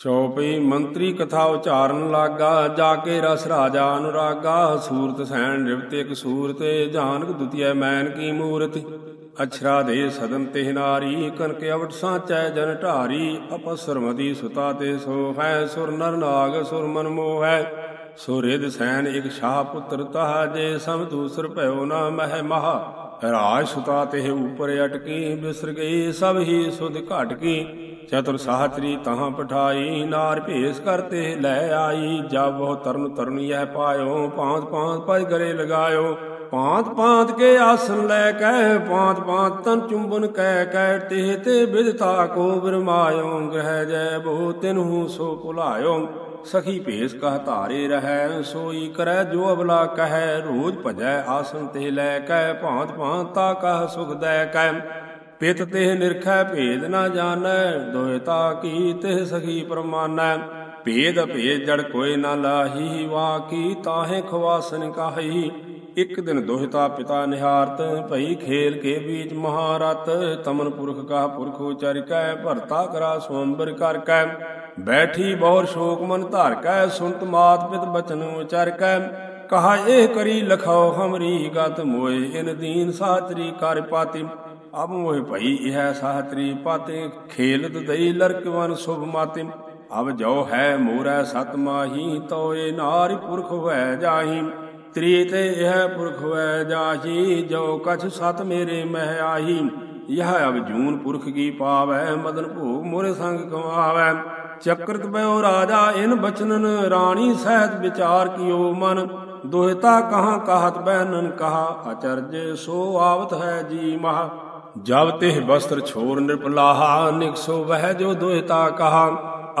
ਚੌਪਈ ਮੰਤਰੀ ਕਥਾ ਉਚਾਰਨ ਲਾਗਾ, ਜਾ ਕੇ ਰਸ ਰਾਜਾ ਅਨੁਰਾਗਾ, ਸੂਰਤ ਸੈਣ ਨਿਵਤ ਇਕ ਸੂਰਤ, ਜਾਨਕ ਦੁਤੀਏ ਮੈਨ ਕੀ ਮੂਰਤ। ਅਛਰਾ ਦੇ ਸਦਨ ਤੇ ਨਾਰੀ ਕਨਕ ਅਵਟ ਸਾਚੈ ਜਨ ਢਾਰੀ ਅਪਸਰ ਸੁਤਾ ਤੇ ਸੋ ਹੈ ਸੁਰ ਨਰ ਨਾਗ, ਸੁਰ ਮਨ ਮੋਹ। ਹੈ ਸੁਰਿਦ ਸੈਨ ਇਕ ਸ਼ਾਹ ਪੁੱਤਰ ਤਹ, ਜੇ ਸਮ ਦੂਸਰ ਭਇਓ ਨਾ ਮਹਿ ਮਹਾ। ਰਾਜ ਸੁਤਾ ਤੇ ਉਪਰ ਅਟਕੀ, ਬਿਸਰ ਗਈ, ਸਭ ਹੀ ਸੁਧ ਘਟ ਕੀ। ਚਤੁਰ ਸਾਹਤਰੀ ਤਹਾਂ ਪਠਾਈ, ਨਾਰ ਭੇਸ ਕਰਤੇ ਲੈ ਆਈ। ਜਬ ਉਹ ਤਰਨ ਤਰਨ ਇਹ ਪਾਇਓ, ਪਾਂਤ ਪਾਂਤ ਪਜ ਗਰੇ ਲਗਾਇਓ। ਪਾਂਤ ਪਾਂਤ ਕੇ ਆਸਨ ਲੈ ਕੇ, ਪਾਂਤ ਪਾਂਤ ਤਨ ਚੁੰਬਨ ਕਹਿ ਕਹਿ ਤੇ ਤੇ ਬਿਦਤਾ ਕੋ ਬਰਮਾਇਓ ਗ੍ਰਹਿ ਜੈ ਬੋ ਤਿਨਹੂ ਸੋ ਭੁਲਾਇਓ। ਸਖੀ ਭੇਸ ਕਹ ਧਾਰੇ ਰਹੈ, ਸੋਈ ਕਰੈ ਜੋ ਅਬਲਾ ਕਹੈ। ਰੋਜ ਭਜੈ ਆਸਨ ਤੇ ਲੈ ਕੈ ਭਾਂਤ ਭਾਂਤ ਤਾ ਕਹ ਸੁਖ ਦੈ ਕੈ। ਪਿਤ ਤੇ ਨਿਰਖੈ ਭੇਦ ਨਾ ਜਾਣੈ ਦੋਇਤਾ ਕੀ ਤਿਹ ਸਖੀ ਪਰਮਾਨੈ। ਭੇਦ ਭੇਦ ਜੜ ਕੋਈ ਨਾ ਲਾਹੀ, ਵਾ ਕੀ ਤਾਹੇ ਖਵਾਸਨ ਕਾਹੀ। ਇਕ ਦਿਨ ਦੋਹਿਤਾ ਪਿਤਾ ਨਿਹਾਰਤ, ਭਈ ਖੇਲ ਕੇ ਬੀਚ ਮਹਾਰਤ। ਤਮਨ ਪੁਰਖ ਕਾ ਪੁਰਖ ਉਚਰ ਕੈ ਭਰਤਾ ਕਰਾ ਸਵੰਬਰ ਕਰ ਕੈ ਬੈਠੀ ਬਹੁਰ ਸ਼ੋਕ ਮਨ ਧਾਰ ਕੈ ਸੁਨਤ ਮਾਤ ਪਿਤ ਬਚਨ ਉਚਰ ਕੈ ਕਹਾ ਇਹ ਕਰੀ ਲਖਾਓ ਹਮਰੀ ਗਤ ਮੋਏ, ਇਨ ਦੀਨ ਸਾਤਰੀ ਕਰ ਪਾਤੀ। ਅਬ ਮੋਹਿ ਭਈ ਇਹ ਸਾਤਰੀ ਪਾਤੇ ਖੇਲਤ ਦਈ ਲਰਕਵਨ ਸੁਭ ਮਾਤੇ। ਅਬ ਜੋ ਹੈ ਮੋਰੈ ਸਤ ਮਾਹੀ, ਤੋਏ ਨਾਰੀ ਪੁਰਖ ਹੋਇ ਜਾਹੀ। ਤ੍ਰੀ ਇਹ ਪੁਰਖ ਹੋਇ ਜਾਹੀ, ਜੋ ਕਛ ਸਤ ਮੇਰੇ ਮਹਿ ਆਹੀ। ਯਹ ਅਬ ਜੂਨ ਪੁਰਖ ਕੀ ਪਾਵੈ, ਮਦਨ ਭੋਗ ਮੋਰੇ ਸੰਗ ਕਮਾਵੈ। ਚਕਰਤ ਬਇਓ ਰਾਜਾ, ਇਨ ਬਚਨਨ ਰਾਣੀ ਸਹਿਤ ਵਿਚਾਰ ਕੀਓ ਮਨ। ਦੋਹਿਤਾ ਕਹਾਂ ਕਹਤ ਬਹਿਨਨ ਕਹਾ, ਅਚਰਜ ਸੋ ਆਵਤ ਹੈ ਜੀ ਮਹਾ। ਜਬ ਤੇ ਬਸਤਰ ਛੋਰ ਨਿਰਪਲਾਹਾ ਨਿਕਸੋ ਵਹਿ ਜੋ ਦੋਹਿਤਾ ਕਹਾ।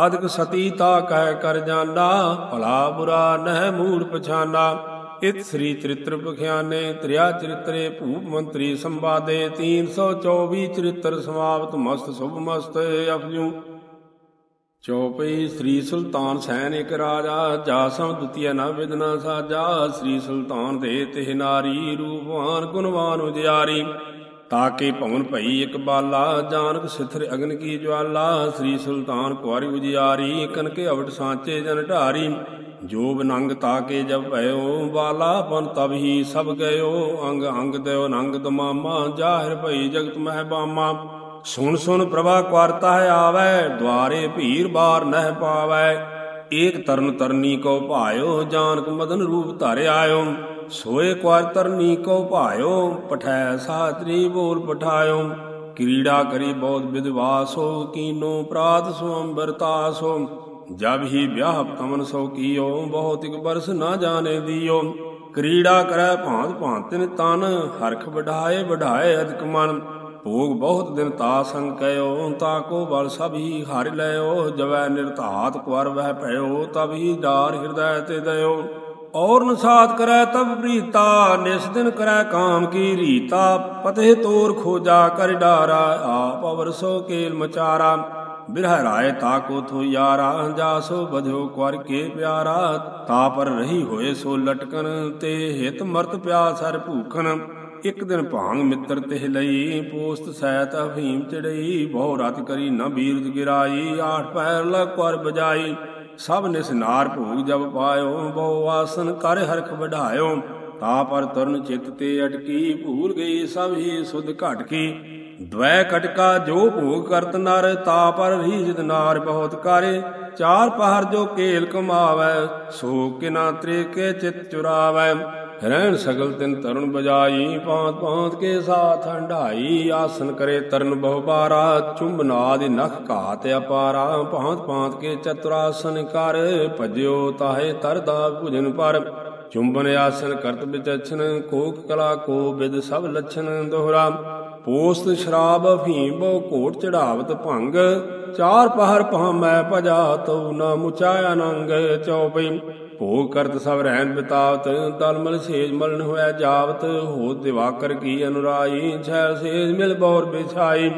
ਅਦਕ ਸਤੀ ਤਾ ਕਹਿ ਕਰ ਜਾਂਦਾ, ਭਲਾ ਬੁਰਾ ਨਹਿ ਮੂੜ ਪਛਾਨਾ। ਇਤ ਸ੍ਰੀ ਚਰਿਤ੍ਰ ਬਖਿਆਨੇ ਤ੍ਰਿਆ ਚਰਿਤਰੇ ਭੂਪ ਮੰਤਰੀ ਸੰਵਾਦੇ 324 ਚਰਿਤ੍ਰ ਸਮਾਪਤ ਮਸਤ ਸੁਭ ਮਸਤ ਅਫਜੂ। ਚੌਪਈ ਸ੍ਰੀ ਸੁਲਤਾਨ ਸੈਨ ਇਕ ਰਾਜਾ, ਜਾ ਸਮ ਦੁਤੀਆ ਨਾ ਵਿਦਨਾ ਸਾਜਾ। ਸ੍ਰੀ ਸੁਲਤਾਨ ਦੇ ਤਿਹ ਨਾਰੀ, ਰੂਪਵਾਨ, ਗੁਣਵਾਨ ਉਜਿਆਰੀ। ਤਾਕੇ ਭਵਨ ਭਈ ਇਕ ਬਾਲਾ, ਜਾਨਕ ਸਿਥਰ ਅਗਨ ਕੀ ਜਵਾਲਾ, ਸ੍ਰੀ ਸੁਲਤਾਨ ਕੁਆਰੀ ਉਜਿਆਰੀ ਕਨਕੇ ਅਵਟ ਸਾਂਚੇ ਜਨ ਢਾਰੀ। ਜੋਬ ਨੰਗ ਤਾਕੇ ਜਬ ਭਇਓ, ਬਾਲਾ ਬਨ ਤਬ ਹੀ ਸਭ ਗਇਓ। ਅੰਗ ਅੰਗ ਦਿਓ ਨੰਗ ਦਮਾਮਾ, ਜਾਹਿਰ ਭਈ ਜਗਤ ਮਹਿ ਬਾਮਾ। ਸੁਣ ਸੁਣ ਪ੍ਰਭਾ ਕਰਤਾ ਹੈ ਆਵੈ, ਦੁਆਰੇ ਭੀਰ ਬਾਰ ਨਹਿ ਪਾਵੈ। ਏਕ ਤਰਨ ਤਰਨੀ ਕੋ ਭਾਇਓ, ਜਾਨਕ ਮਦਨ ਰੂਪ ਧਰਿ ਆਇਓ ਸੋਏ ਕੁਾਰ ਤਰਨੀ ਕੋ ਭਾਇਓ, ਪਠੈ ਸਾਤਰੀ ਬੋਲ ਪਠਾਇਓ। ਕ੍ਰੀੜਾ ਕਰੀ ਬਹੁਤ ਵਿਦਵਾਸੋ ਕੀਨੋ ਪ੍ਰਾਤ ਸੋ ਅੰਬਰਤਾਸੋ ਜਬ ਹੀ ਵਿਆਹ ਤਮਨ ਸੋ ਕੀਓ ਬਹੁਤ ਬਰਸ ਨਾ ਜਾਣੇ ਦੀਓ। ਕ੍ਰੀੜਾ ਕਰੈ ਭਾਂਤ ਭਾਂਤਿਨ ਤਨ, ਹਰਖ ਵਢਾਏ ਵਢਾਏ ਅਧਿਕ ਮਨ। ਭੋਗ ਬਹੁਤ ਦਿਨ ਤਾ ਸੰਗ ਕਯੋ ਤਾ ਕੋ ਬਲ ਸਭ ਹੀ ਹਰ ਲਿਓ। ਜਵੈ ਨਿਰਧਾਤ ਕੁਰ ਵਹਿ ਭਇਓ, ਤਬ ਹੀ ਡਾਰ ਹਿਰਦੈ ਤੇ ਦਇਓ। ਔਰ ਨਸਾਤ ਕਰੈ ਤਬ ਪ੍ਰੀਤਾ ਨਿਸ ਦਿਨ ਕਰੈ ਕਾਮ ਕੀ ਰੀਤਾ ਪਤੇ ਤੋਰ ਖੋਜਾ ਕਰ ਡਾਰਾ, ਆਪ ਅਵਰ ਸੋ ਕੇਲ ਮਚਾਰਾ, ਬਿਰਹ ਰਾਏ ਤਾ ਕੋ ਥੋ ਯਾਰਾ ਜਾ ਸੋ ਬਧਿਓ ਕੁਰ ਕੇ ਪਿਆਰਾ, ਤਾ ਪਰ ਰਹੀ ਹੋਏ ਸੋ ਲਟਕਨ ਤੇ ਹਿਤ ਮਰਤ ਪਿਆਸਰ ਭੂਖਨ ਇਕ ਦਿਨ ਭਾਂਗ ਮਿੱਤਰ ਤਿਹ ਲਈ, ਪੋਸਤ ਸੈਤ ਅਫੀਮ ਚੜਈ ਬਹੁ ਰਤ ਕਰੀ ਨਾ ਬੀਰਦ ਗਿਰਾਈ, ਆਠ ਪੈਰ ਲਗ ਕਰ ਬਜਾਈ ਸਭ ਨਿਸਨਾਰ ਭੋਗ ਜਬ ਪਾਇਓ, ਬਹੁ ਆਸਨ ਕਰ ਹਰਖ ਵਢਾਇਓ। ਤਾ ਪਰ ਤੁਰਨ ਚਿਤ ਤੇ ਅਟਕੀ, ਭੂਲ ਗਈ ਸਭ ਹੀ ਸੁਧ ਘਟ ਕੀ। ਦ્વੈ ਕਟਕਾ ਜੋ ਭੋਗ ਕਰਤ ਨਰ ਤਾ ਪਰ ਰੀਜਤ ਨਾਰ ਬਹੁਤ ਕਾਰੇ। ਚਾਰ ਪਹਰ ਜੋ ਕੇਲ ਕਮਾਵੈ, ਸੋ ਕਿਨਾ ਤ੍ਰਿਕੇ ਚਿਤ ਚੁਰਾਵੈ। ਰਹਿਣ ਸਗਲ ਤਿਨ ਤਰੁਣ ਬਜਾਈ ਪਾਂਤ ਪਾਂਤ ਕੇ ਸਾਥ ਹੰਡਾਈ ਆਸਨ ਕਰੇ ਤਰਨ ਬਹੁ ਬਾਰਾ ਚੁੰਬਨਾ ਦੇ ਨਖ ਘਾਤ ਅਪਾਰਾ ਪਾਂਤ ਪਾਂਤ ਕੇ ਚਤੁਰਾਸਨ ਕਰ, ਭਜਿਓ ਤਾਹੇ ਤਰਦਾ ਭੁਜਨ ਪਰ। ਚੁੰਬਨ ਆਸਨ ਕਰਤ ਵਿਚਛਨ, ਕੋਕ ਕਲਾ ਕੋ ਬਿਦ ਸਭ ਲਛਨ ਦੋਹਰਾ। ਪੋਸਤ ਸ਼ਰਾਬ ਅਫੀਮ ਬਹੁ ਕੋਟ ਚੜਾਵਤ ਭੰਗ, ਚਾਰ ਪਹਰ ਪਹ ਮੈਂ ਭਜਾ ਤਉ ਨਾ ਮੁਚਾਇਆ ਨੰਗ ਚਉਪਈ ਭੋਗ ਕਰਤ ਸਭ ਰਹਿਣ ਬਿਤਾਵਤ ਤਲਮਲ ਸੇਜ ਮਲਨ ਹੋਇਆ ਜਾਵਤ ਹੋ ਦਿਵਾਕਰ ਕੀ ਅਨੁਰਾਈ, ਛੈਲ ਸੇਜ ਮਿਲ ਬੌਰ ਬਿਛਾਈ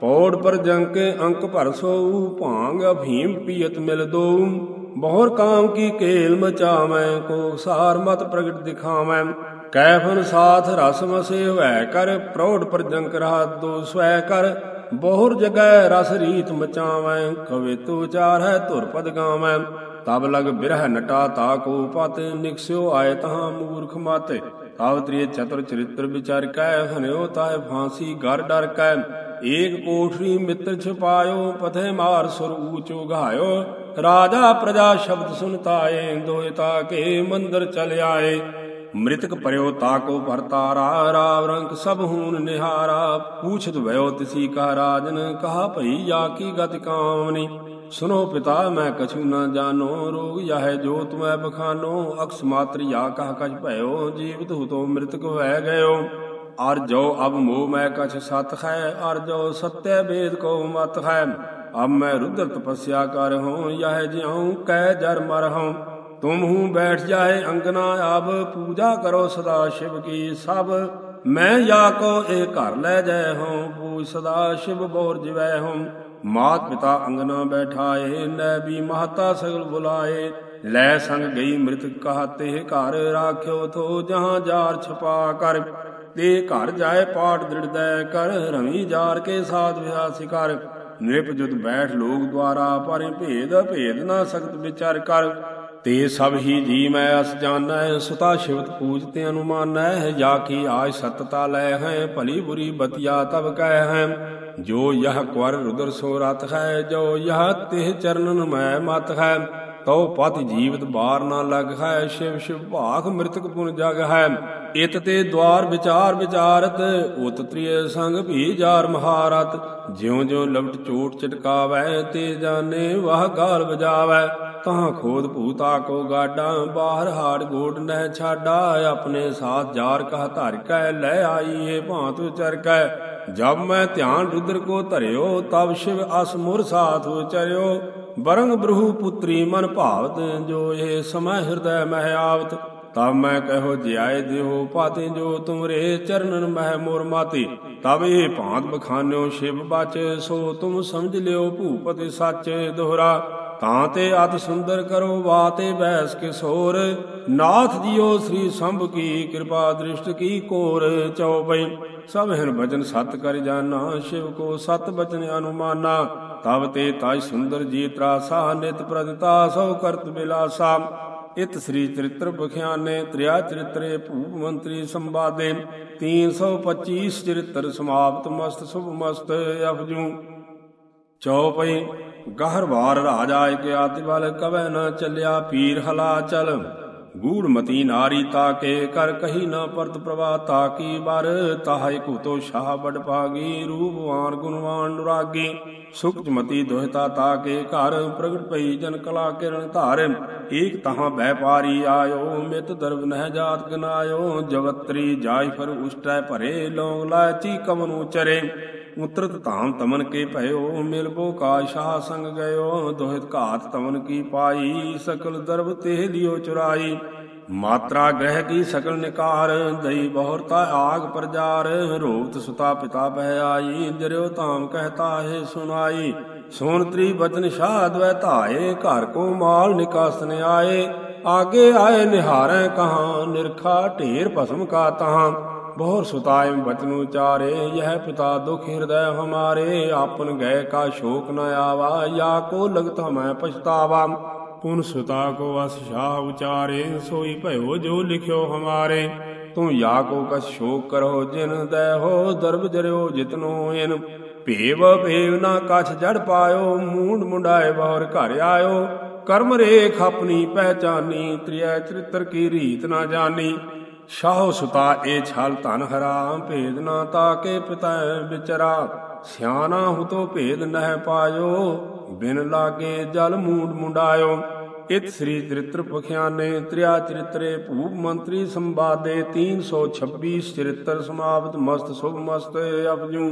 ਪੌੜ ਪਰ ਜੰਕੇ ਅੰਕ ਭਰ ਸੋ ਭਾਂਗ ਅਭੀਮ ਪੀਤ ਮਿਲ ਦੋ ਬਹੁਰ ਕਾਮ ਕੀ ਕੇਲ ਮਚਾਵੈ, ਕੋ ਸਾਰ ਮਤ ਪ੍ਰਗਟ ਦਿਖਾਵੈ। ਕੈਫਨ ਸਾਥ ਰਸ ਮਸੇ ਹੋਇ ਕਰ, ਪ੍ਰੌੜ ਪਰ ਜੰਕ ਰਹਾ ਦੋ ਸਵੈ ਕਰ। ਬਹੁਰ ਜਗੈ ਰਸ ਰੀਤ ਮਚਾਵੈ, ਕਵੇ ਤੂ ਵਿਚਾਰ ਹੈ ਧੁਰ ਪਦ ਗਾਵੈ। ਤਬ ਲਗ ਬਿਰਹ ਨਟਾ ਤਾ ਕੋ ਪਤ ਨਿਕਸਿਓ ਆਏ ਤਹਾਂ ਮੂਰਖ ਮਾਤੇ। ਤਬ ਤ੍ਰਿਏ ਚਤੁਰ ਚਰਿਤ੍ਰ ਵਿਚਾਰ ਕੈ ਹਨਿਓ ਤਾਏ ਫਾਂਸੀ ਗਰ ਡਰ ਕੈ। ਏਕ ਕੋਠਰੀ ਮਿੱਤਰ ਛਪਾਇਓ, ਪਥੇ ਮਾਰ ਸੁਰ ਊਚੋ ਘਾਇਓ ਰਾਜਾ ਪ੍ਰਜਾ ਸ਼ਬਦ ਸੁਨਤਾਏ, ਦੋਇ ਕੇ ਮੰਦਰ ਚਲ ਆਏ। ਮ੍ਰਿਤਕ ਪਰਿਓ ਤਾਕੋ ਭਰਤਾਰਾ ਰਾਵ ਰੰਗ ਸਭ ਹੂਨ ਨਿਹਾਰਾ, ਪੂਛਤ ਭਇਓ ਤਿਸੀ ਕਾ ਰਾਜਨ, ਕਹਾ ਭਈ ਜਾ ਕੀ ਗਤ ਕਾਮਨੀ? ਸੁਨੋ ਪਿਤਾ, ਮੈਂ ਕਛੂ ਨਾ ਜਾਣੋ ਰੋਗ ਯਾਹੈ ਜੋ ਤੁਮੈ ਬਖਾਨੋ, ਅਕਸ ਮਾਤਰ ਯਾ ਕਹ ਕਛ ਭਇਓ, ਜੀਵਤ ਹੂ ਤੋ ਮ੍ਰਿਤਕ ਵਹਿ ਗਇਓ। ਅਰ ਜੋ ਅਬ ਮੋਹ ਮੈਂ ਕਛ ਸਤ ਹੈ ਅਰ ਜੋ ਸਤਿ ਵੇਦ ਕੋ ਮਤ ਹੈ ਅਬ ਮੈਂ ਰੁਦਰ ਤਪੱਸਿਆ ਕਰ ਹੂੰ ਯਹ ਜਿਉ, ਕਹਿ ਜਰ ਮਰ ਹੂੰ ਤੁਮ ਹੂੰ ਬੈਠ ਜਾਏ ਅੰਗਨਾ ਆਬ ਪੂਜਾ ਕਰੋ ਸਦਾ ਸ਼ਿਵ ਕੀ ਸਭ। ਮੈਂ ਯਾ ਕੋ ਇਹ ਘਰ ਲੈ ਜਾਏ ਹੂੰ ਪੂਜ ਸਦਾ ਸ਼ਿਵ ਬੋਰ ਜਿਵੈ ਹੂੰ ਮਾਤ ਪਿਤਾ ਅੰਗਨਾ ਬੈਠਾਏ ਨੈ ਵੀ ਮਹਤਾ ਸਗਲ ਬੁਲਾਏ। ਲੈ ਸੰਗ ਗਈ ਮ੍ਰਿਤਕ ਕਹਤੇ ਘਰ ਰਾਖਿਓ ਥੋ, ਜਹਾਂ ਜਾਰ ਛਪਾ ਕਰ। ਤੇ ਘਰ ਜਾਏ ਪਾਟ ਦ੍ਰਿੜਦੈ ਕਰ, ਰਵੀ ਜਾਰ ਕੇ ਸਾਧ ਵਿਹਾਸੀ ਕਰ। ਨਿਰਪ ਜੁਦ ਬੈਠ ਲੋਕ ਦੁਆਰਾ, ਪਰੇ ਭੇਦ ਭੇਦ ਨਾ ਸਖਤ ਵਿਚਾਰ ਕਰ। ਤੇ ਸਭ ਹੀ ਜੀ ਮੈਂ ਅਸ ਜਾਣੈ, ਸੁਤਾ ਸ਼ਿਵਤ ਪੂਜਤੇ ਅਨੁਮਾਨੈ, ਜਾ ਕੀ ਆਜ ਸਤਤਾ ਲੈ ਹੈ, ਭਲੀ ਬੁਰੀ ਬਤਿਆ ਤਬ ਕਹਿ ਹੈ। ਜੋ ਯਹ ਕੁਰ ਰੁਦਰ ਸੋ ਰਤ ਹੈ, ਜੋ ਯਹ ਤਿਹ ਚਰਨਨ ਮੈਂ ਮਤ ਹੈ। ਤਉ ਪਤ ਜੀਵਤ ਬਾਰ ਨਾ ਲਗ ਹੈ, ਸ਼ਿਵ ਸ਼ਿਵ ਭਾਖ ਮ੍ਰਿਤਕ ਪੁਨ ਜਗ ਹੈ। ਇਤ ਤੇ ਦਵਾਰ ਵਿਚਾਰ ਵਿਚਾਰਤ, ਉਤ ਤ੍ਰਿਯ ਸੰਗ ਭੀ ਜਾਰ ਮਹਾਰਤ। ਜਿਉ ਜਿਉ ਲਵਟ ਚੋਟ ਚਟਕਾਵੈ, ਤੇ ਜਾਣੇ ਵਾਹ ਗਾਲ ਵਜਾਵੈ। ਤਾਂ ਖੋਦ ਭੂਤਾ ਕੋ ਗਾਡਾਂ, ਬਾਹਰ ਹਾੜ ਗੋਡ ਨਹਿ ਛਾਡਾ, ਆਪਣੇ ਸਾਥ ਜਾਰ ਕਹ ਧਰ ਕੈ, ਲੈ ਆਈ ਏ ਭਾਂਤ ਚਰ ਕੈ। ਜਬ ਮੈਂ ਧਿਆਨ ਰੁਦਰ ਕੋ ਧਰਿਓ, ਤਬ ਸ਼ਿਵ ਅਸ ਸਾਥ ਉਚਰਿਓ ਬਰੰਗ ਬ੍ਰਹੂ ਪੁੱਤਰੀ ਮਨ ਭਾਵਤ, ਜੋ ਇਹ ਸਮੈ ਹਿਰਦੈ ਮਹਿ ਆਵਤ। ਤਬ ਮੈਂ ਕਹੋ ਜਿਆਏ ਦਿਓ ਪਾਤੇ, ਜੋ ਤੁਮਰੇ ਚਰਨਨ ਮਹਿ ਮੋਰ ਮਾਤੇ। ਤਬ ਇਹ ਭਾਂਤ ਬਖਾਨਿਓ, ਸ਼ਿਵ ਬਚ, ਸੋ ਤੁਮ ਸਮਝ ਲਿਓ ਭੂਪਤ ਸੱਚ ਦੋਹਰਾ। ਤਾਂ ਤੇ ਅਤ ਸੁੰਦਰ ਕਰੋ ਬਾਤੇ ਬੈਸ ਕੇ ਸੋਰ। ਨਾਥ ਜੀਓ ਸ੍ਰੀ ਸੰਭ ਕੀ ਕਿਰਪਾ ਦ੍ਰਿਸ਼ਟ ਕੀ ਕੋਰ ਚਉਪਈ ਸਭ ਹਿਰ ਬਚਨ ਸਤ ਕਰ ਜਾਣਾ ਸ਼ਿਵ ਕੋ ਸਤ ਬਚਨ ਅਨੁਮਾਨਾ। ਤਬ ਤੇ ਤਾਜ ਸੁੰਦਰ ਜੀ ਤਰਾਸਾ, ਨਿਤ ਪ੍ਰਦਤਾ ਸੋ ਕਰਤ ਬਿਲਾਸਾ। ਇਤ ਸ੍ਰੀ ਚਰਿਤ੍ਰ ਬਖਿਆਨੇ, ਤ੍ਰਿਆ ਚਰਿਤਰੇ ਭੂਪ ਮੰਤਰੀ ਸੰਵਾਦੇ। 325 ਚਰਿਤ੍ਰ ਸਮਾਪਤ, ਮਸਤ, ਸੁਭ ਮਸਤ, ਅਫਜੂ। ਚੌਪਈ ਗਹਰਵਾਰ ਰਾਜਾ ਇਕ ਆਦਿ ਬਲ ਕਵੈ ਨ ਚੱਲਿਆ ਪੀਰ ਹਲਾ ਚਲ ਗੂੜ ਮਤੀ ਨਾਰੀ ਤਾਕੇ, ਕਰ ਕਹੀ ਨਾ ਪਰਤ ਪ੍ਰਵਾ ਤਾਕੀ। ਬਰ ਤਾਹੈ ਕੁਤੋ ਸ਼ਾਹ ਬੜ ਪਾਗੀ ਰੂਪਵਾਨ ਗੁਣਵਾਨ ਨੁਰਾਗੀ। ਸੁਖ ਮਤੀ ਦੋਹਤਾ ਤਾਕੇ, ਘਰ ਪ੍ਰਗਟ ਪਈ ਜਨ ਕਲਾ ਕਿਰਨ ਧਾਰ। ਏਕ ਤਹਾਂ ਬੈਪਾਰੀ ਆਇਓ, ਮਿਤ ਦਰਬ ਨਹਿ ਜਾਤ ਗਨਾਇਓ। ਜਵਤਰੀ ਜਾਇ ਫਰ ਉਸਟੈ ਭਰੇ, ਲੌਂਗ ਲਾਚੀ ਕਮਨੂ ਚਰੇ। ਉਤਰਤ ਧਾਮ ਤਮਨ ਕੇ ਭਇਓ? ਮਿਲਬੋ ਕਾ ਸ਼ਾਹ ਸੰਗ ਗਇਓ। ਦੋਹਿਤ ਘਾਤ ਤਮਨ ਕੀ ਪਾਈ? ਸਕਲ ਦਰਬ ਤੇ ਲਿਓ ਚੁਰਾਈ। ਮਾਤਰਾ ਗ੍ਰਹਿ ਕੀ ਸਕਲ ਨਿਕਾਰ? ਦਈ ਬਹੁਰਤਾ ਆਗ ਪ੍ਰਜਾਰ। ਰੋਵਤ ਸੁਤਾ ਪਿਤਾ ਬਹਿ ਆਈ। ਜਰਿਓ ਧਾਮ ਕਹਤਾ ਹੈ ਸੁਨਾਈ ਸੋਨ ਤ੍ਰੀ ਬਚਨ ਸ਼ਾਦ ਵੈ ਧਾਏ। ਘਰ ਕੋ ਮਾਲ ਨਿਕਾਸਨ ਆਏ। ਆਗੇ ਆਏ ਨਿਹਾਰੈ ਕਹਾ। ਨਿਰਖਾ ਢੇਰ ਭਸਮ ਕਾ ਤਹਾਂ। ਬਹੁਰ ਸੁਤਾਇ ਬਚਨ ਉਚਾਰੇ ਯਹ ਪਿਤਾ ਦੁਖ ਹਿਰਦੈ ਹਮਾਰੇ, ਆਪਨ ਗਏ ਕਾ ਸ਼ੋਕ ਨ ਆਵਾ, ਯਾ ਕੋ ਲਗਤ ਹਮੈ ਪਛਤਾਵਾ। ਪੁਨ ਸੁਤਾ ਕੋ ਅਸ ਸ਼ਾਹ ਉਚਾਰੇ, ਸੋਈ ਭਇਓ ਜੋ ਲਿਖਿਓ ਹਮਾਰੇ। ਤੂੰ ਯਾ ਕੋ ਕਛ ਸ਼ੋਕ ਕਰੋ ਜਿਨ ਦੈ ਹੋ, ਦਰਬ ਜਰਿਓ ਜਿਤਨੋ ਇਨ। ਭੇਵ ਭੇਵ ਨਾ ਕਛ ਜੜ ਪਾਇਓ, ਮੂੰਡ ਮੁੰਡਾਏ ਬਹੁਰ ਘਰ ਆਇਓ। ਕਰਮ ਰੇਖ ਆਪਣੀ ਪਹਿਚਾਨੀ ਤ੍ਰਿਆ ਚਰਿਤਰ ਕੀ ਰੀਤ ਨਾ ਜਾਣੀ ਸ਼ਾਹ ਸੁਤਾ ਏ ਛਲ ਧਨ ਹਰਾ ਭੇਦ ਨਾ ਤਾਕੇ ਪਿਤਾ ਵਿਚਰਾ। ਸਿਆਣਾ ਹੁਤੋ ਭੇਦ ਨਹਿ ਪਾਇਓ, ਬਿਨ ਲਾਗੇ ਜਲ ਮੂੰਡ ਮੁੰਡਾਇਓ। ਇਤ ਸ੍ਰੀ ਚਰਿਤ੍ਰ ਪਖਿਆਨੇ, ਤ੍ਰਿਆ ਚਰਿਤਰੇ ਭੂਪ ਮੰਤਰੀ ਸੰਵਾਦੇ 326 ਚਰਿਤ੍ਰ ਸਮਾਪਤ ਮਸਤ ਸੁਭ ਮਸਤ ਅਪਜੂ।